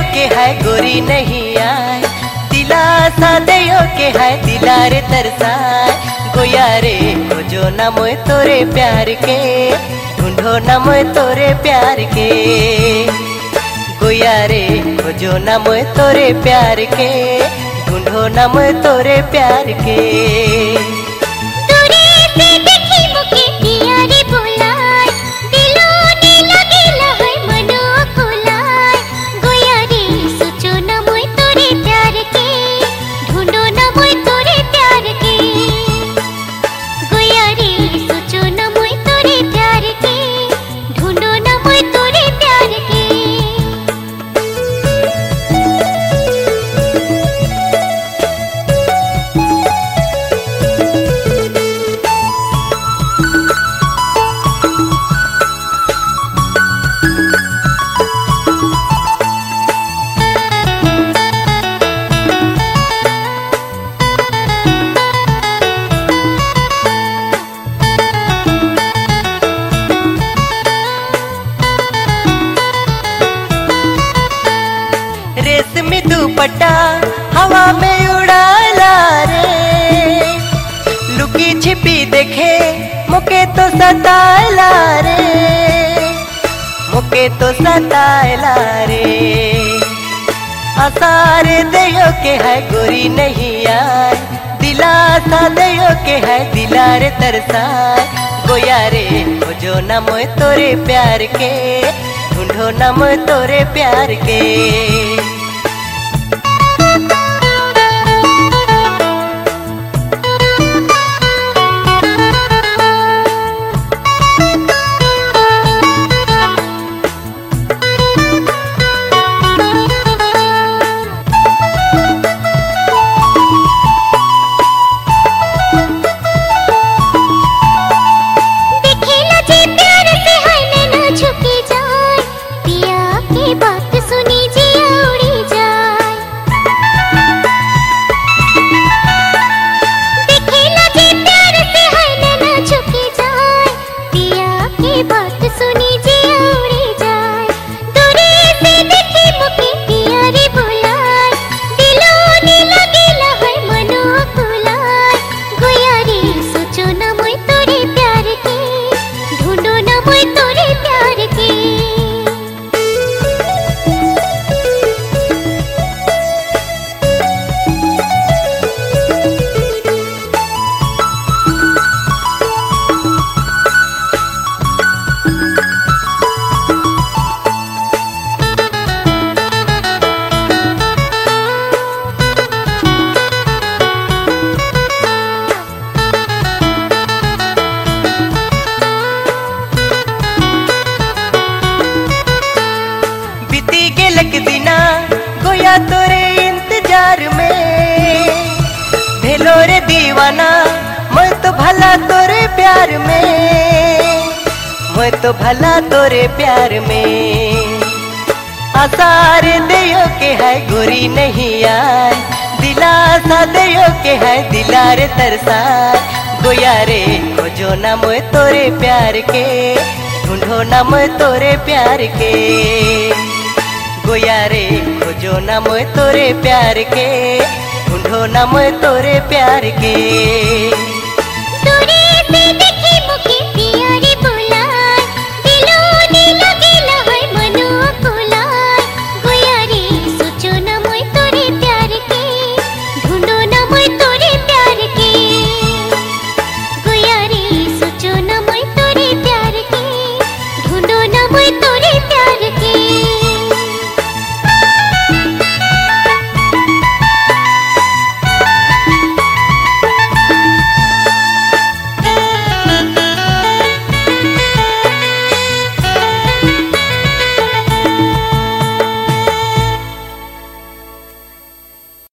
के है गोरी नहीं आए। दिलासा दयो के है दिलारे तरसाए। गोया रे, खोजो ना मोए तोरे प्यार के। ढूंढो ना मोए तोरे प्यार के। गोया रे, खोजो ना मोए तोरे प्यार के। ढूंढो ना मोए तोरे प्यार के। दुपट्टा हवा में उड़ाला रे। लुकी छिपी देखे, मुके तो सताला रे। मुके तो सताला रे। असारे दयो के है गोरी नहीं आए। दिलासा दयो के है दिलारे तरसाए। गोया रे खोजो न मोए तोरे प्यार के। ढूंढो न मोए तोरे प्यार के। दीवाना मैं तो भला तोरे प्यार में। मैं तो भला तोरे प्यार में। आसार दयो के है, गोरी नहीं आए। दिलासा दयो के है, दिलारे तरसा गोया रे, खोजो ना मोए तोरे प्यार के। ढूंढो ना मोए तोरे प्यार के। गोया रे, खोजो ना मोए तोरे प्यार के। ढूंढो ना मैं तोरे प्यार के। दूरी से देखी